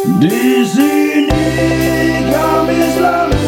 Disini kami selalu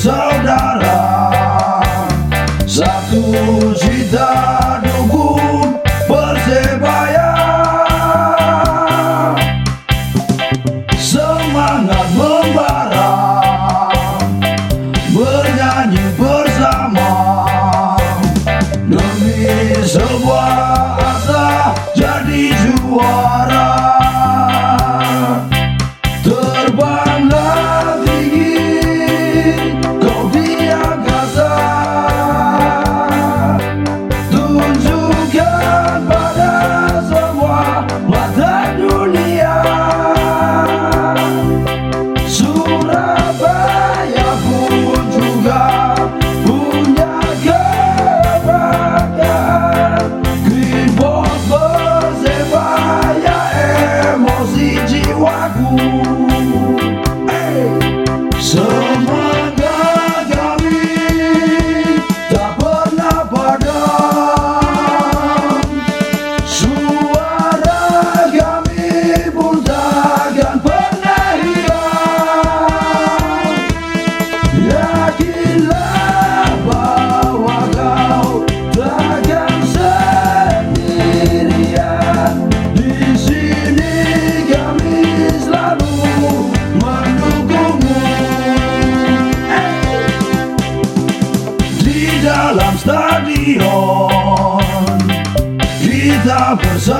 saudará Satu cinta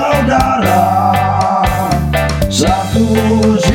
saudará. Satos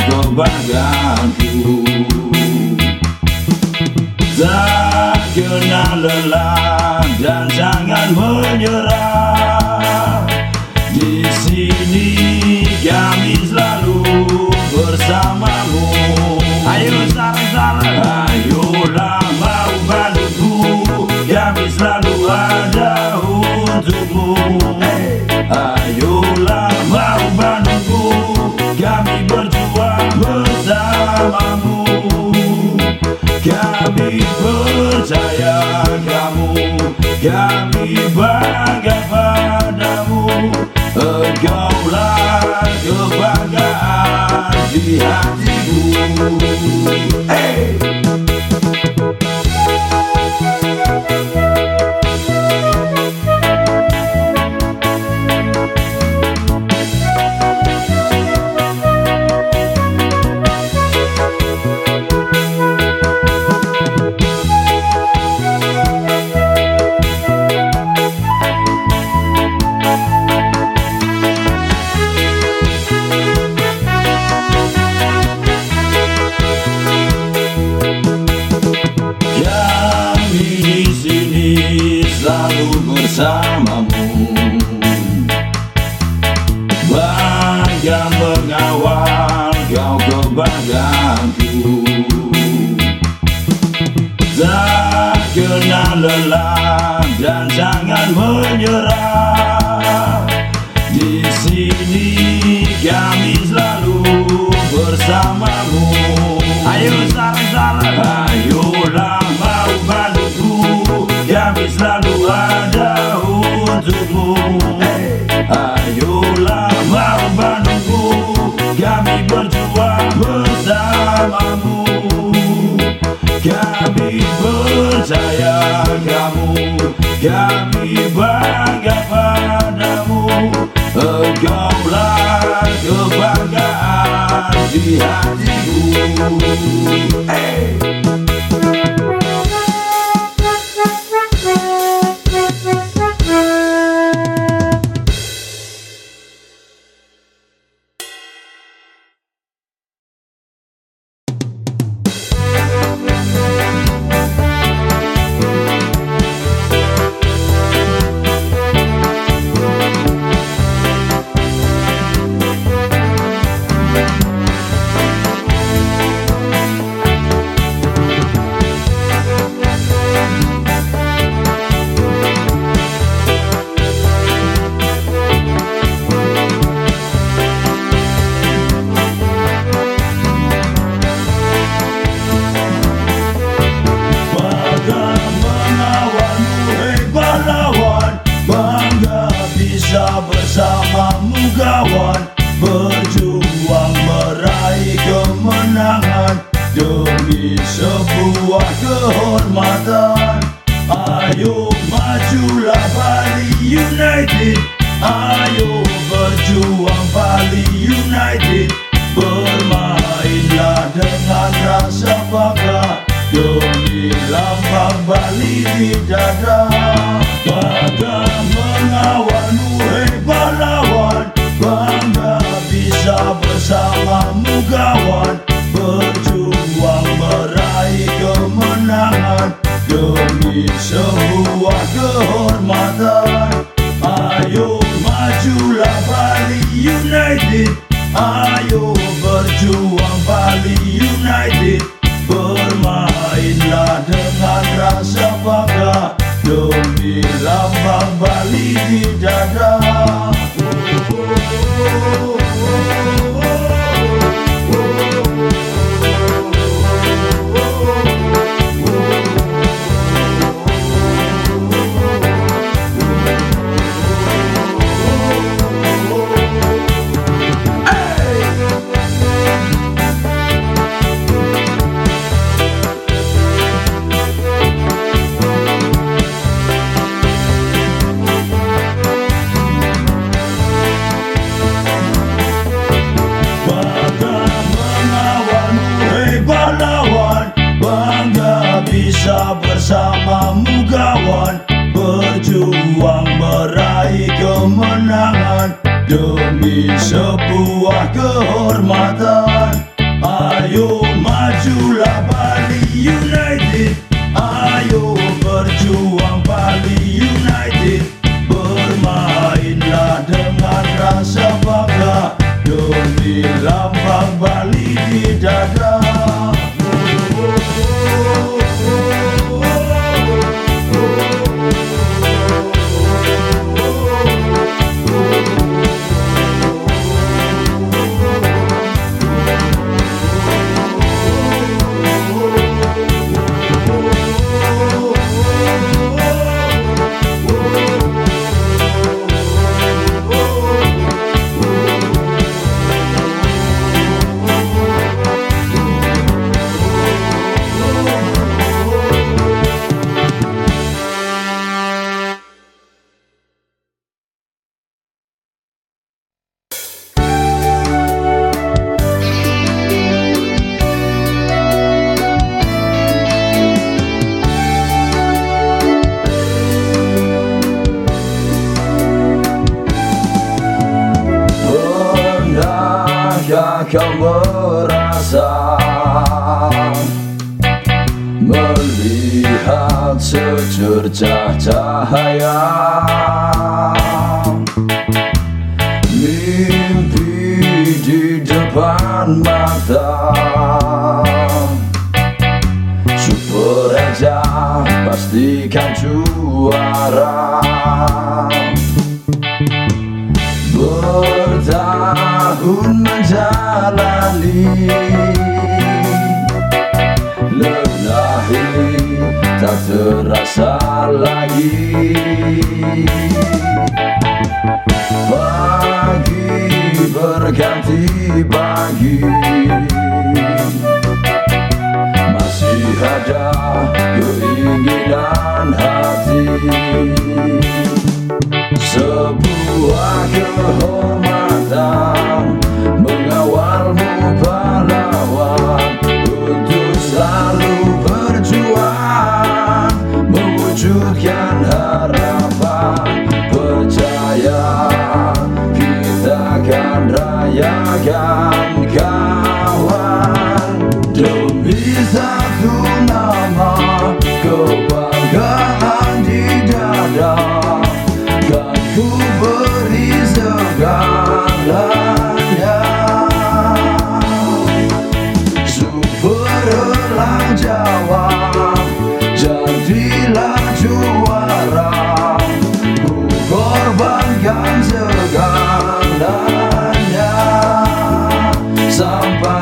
motor bagaku Tak kenal lelah dan jangan menyerah. Bersamamu Kami percaya kamu. Kami bangga padamu. Engkaulah kebanggaan di hatiku. Hey! Percaya kamu Kami bangga padamu Engkaulah kebanggaan di hatiku hey! Kawan Berjuang meraih kemenangan Demi sebuah kehormatan. Ayo majulah Bali United. Ayo berjuang Bali United. Bermainlah dengan rasa bangga Demi lambang Bali di dada Berjuang meraih kemenangan Demi sebuah kehormatan. Ayo majulah Bali United. Ayo berjuang Bali United. Bermainlah dengan rasa bangga. Demi lambang Bali di dada Sırta tahaya terasa lagi. Pagi berganti pagi. Masih ada keinginan hati. Sebuah kehormatan. jadilah juara Ku korbankan segalanya Sampai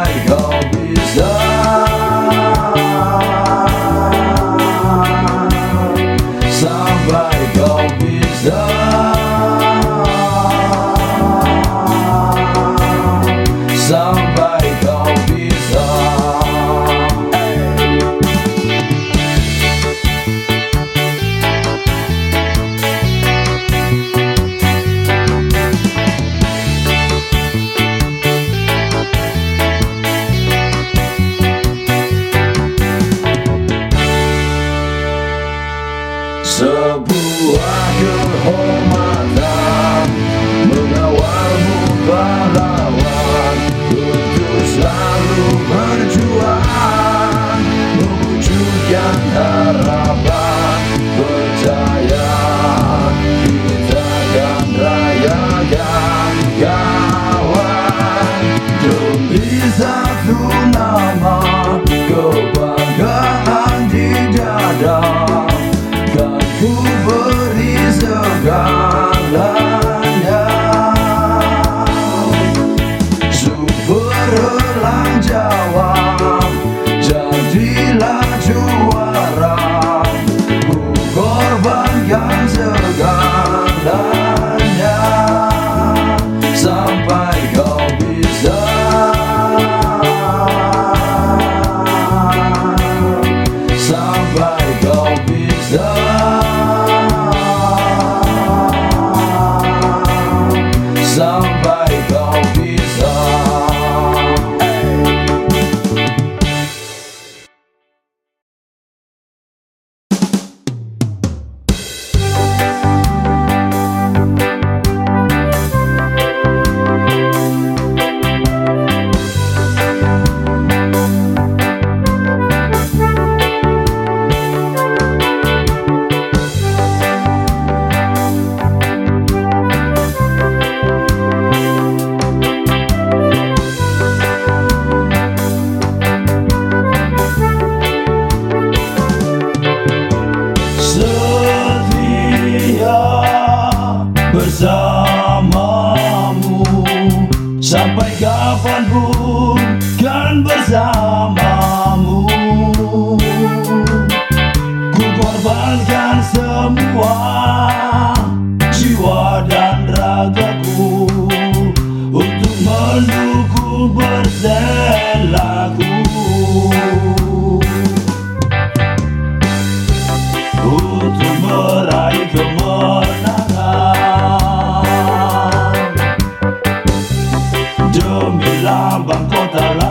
pantalon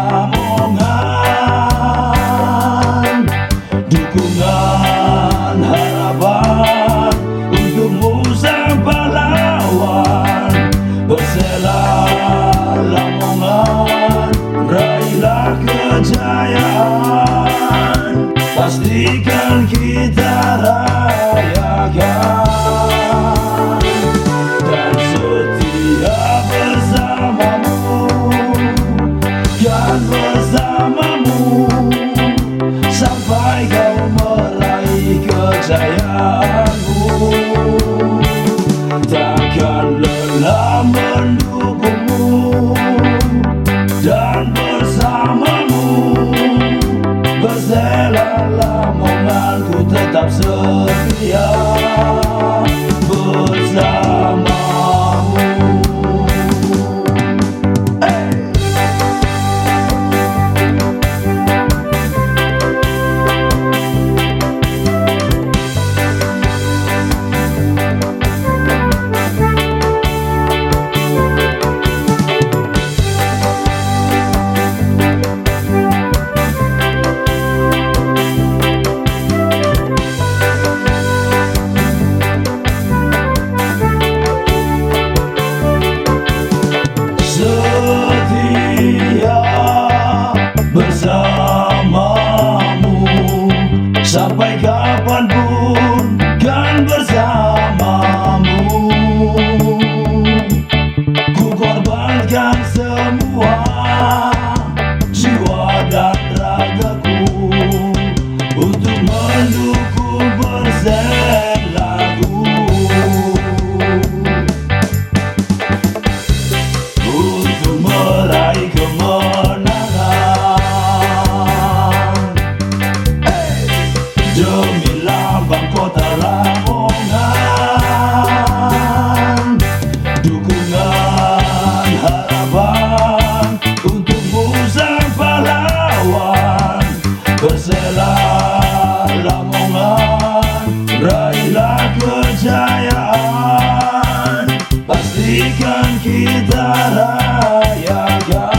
kita rayakan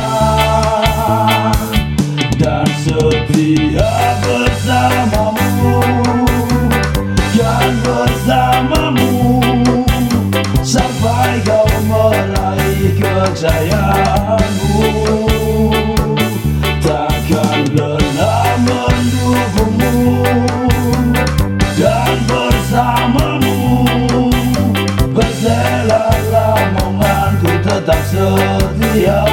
Dan setia bersamamu Dan bersamamu Sampai kau mulai kejayaanmu Yeah.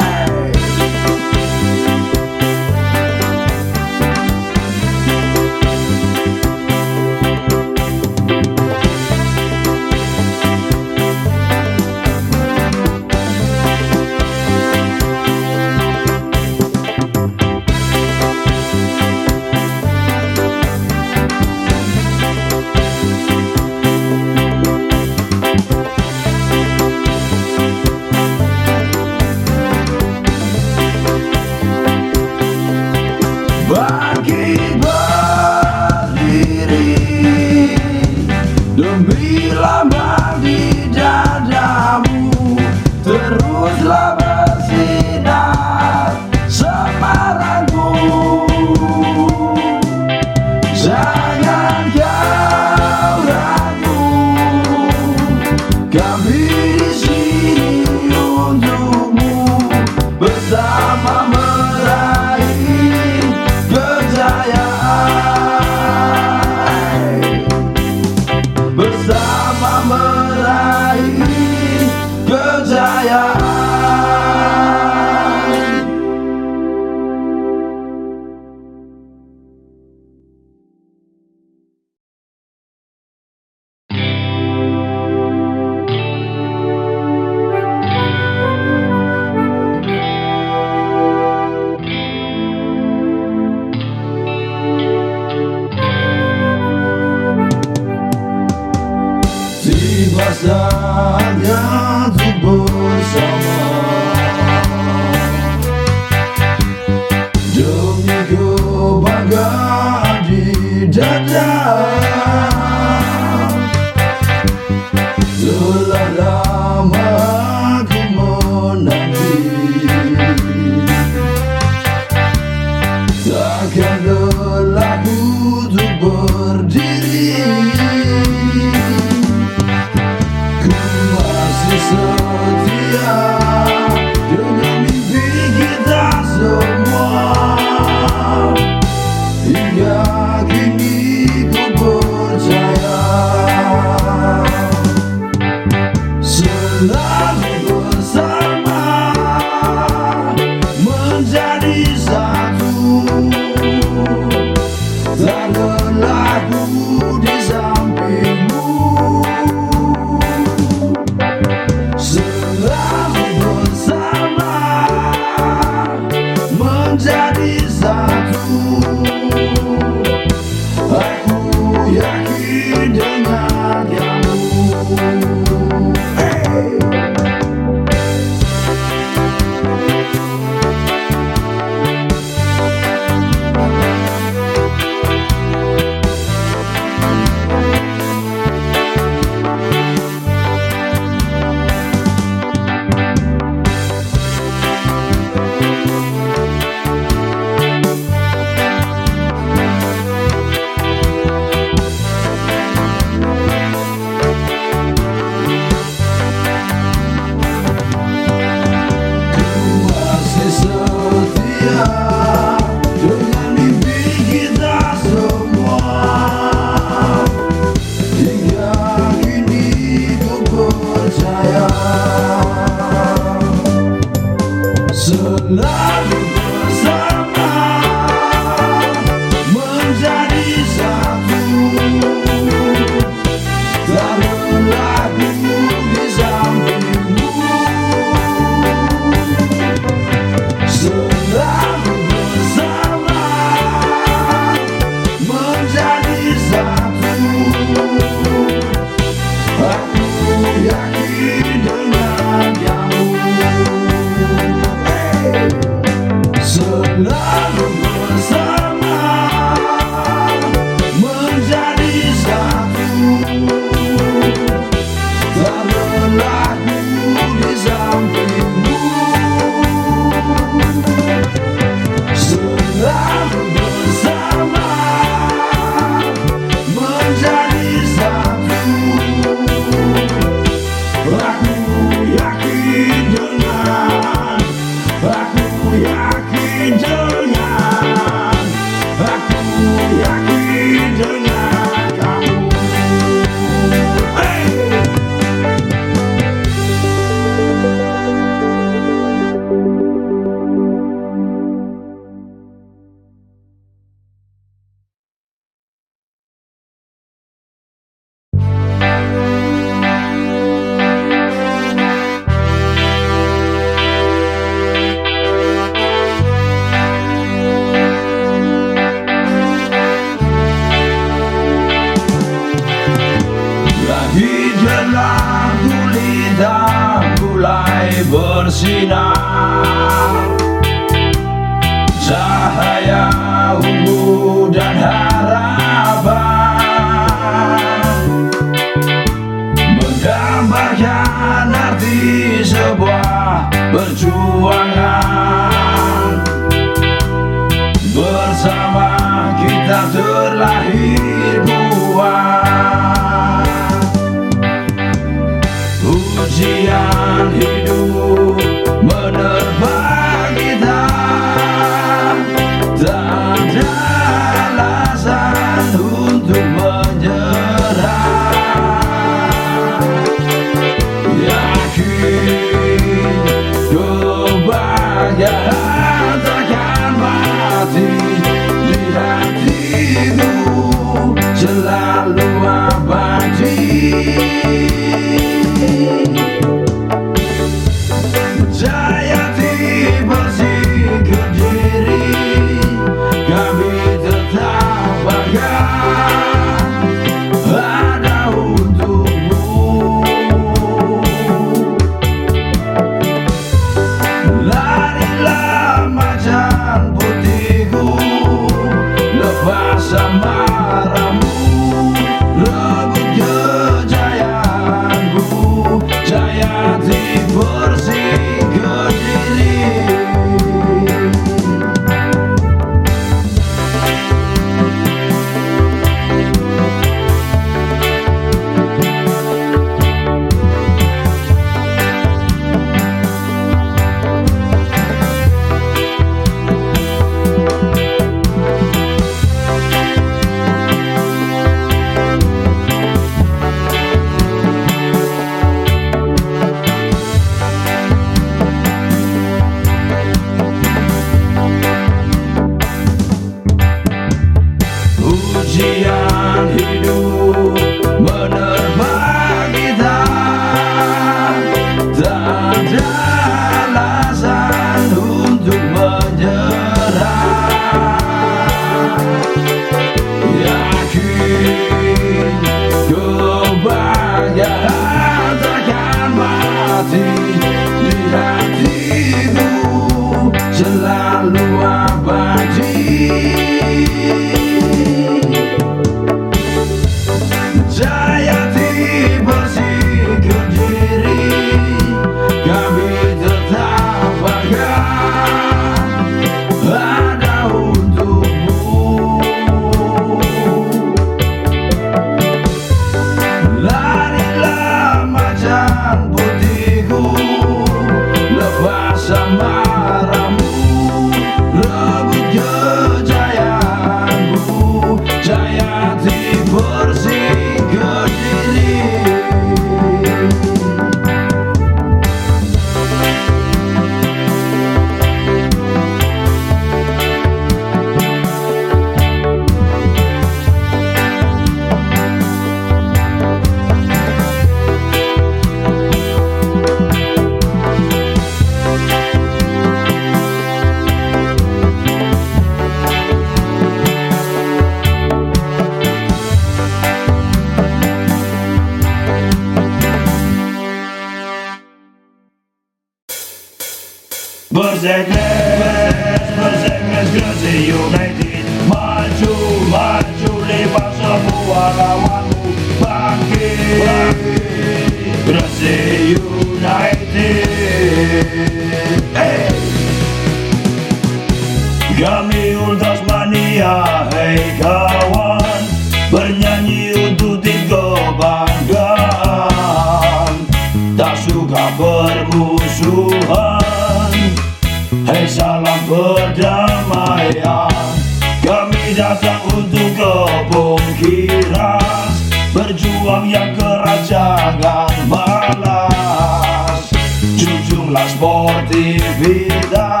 esportividad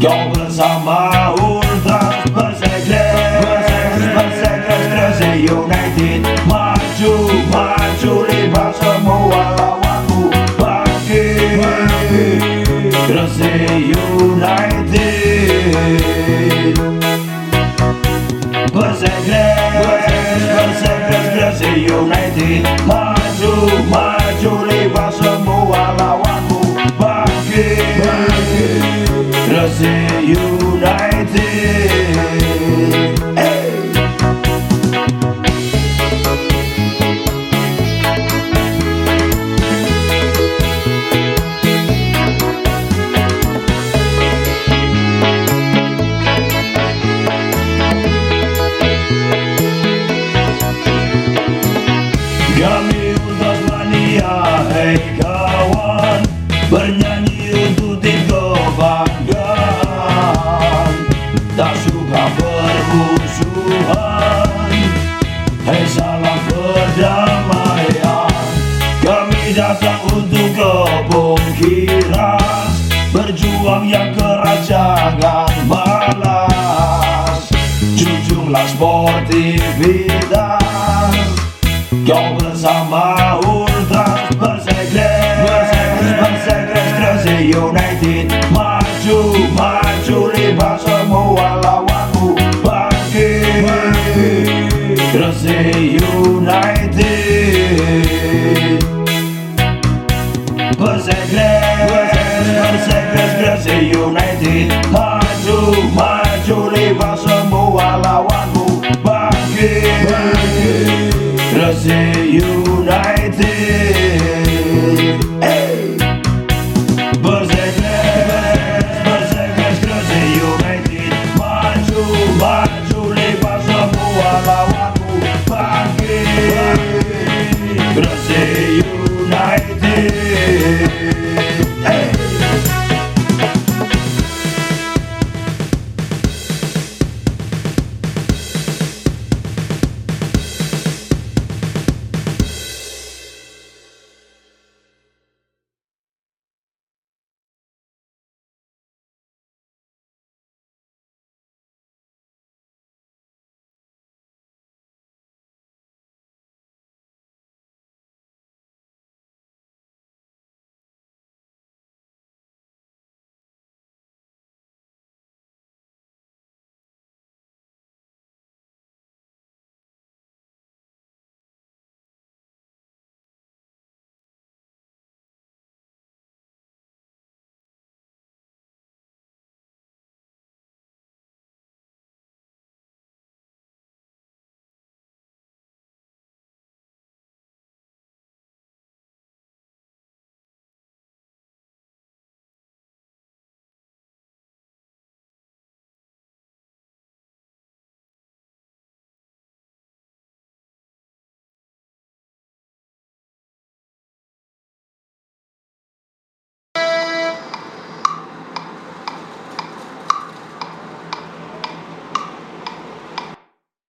que obras a mà ultras per ser creus, per ser United Machu, marxo, li como a moure la guapo per United datang untuk kebongkiran Berjuang yang keras jangan malas Junjunglah sportivitas you.